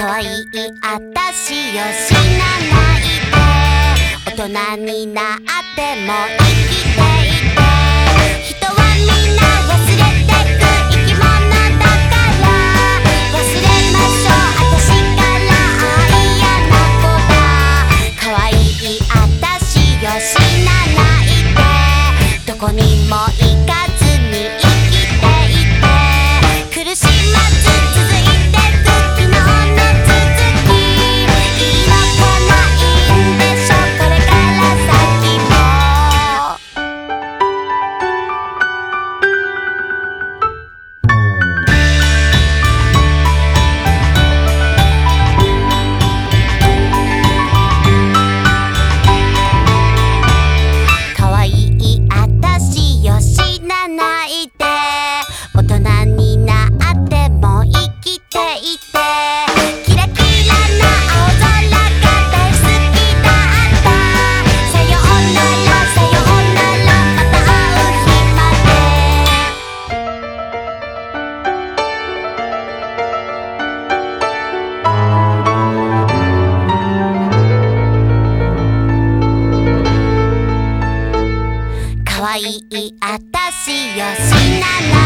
可愛いあたしよ死なないで大人になって。も生きていて人はみんな忘れてく生き物だから忘れましょう私から愛やな子だ可愛いあたしよ死なないでどこにも行かずに可愛いあたしよしなら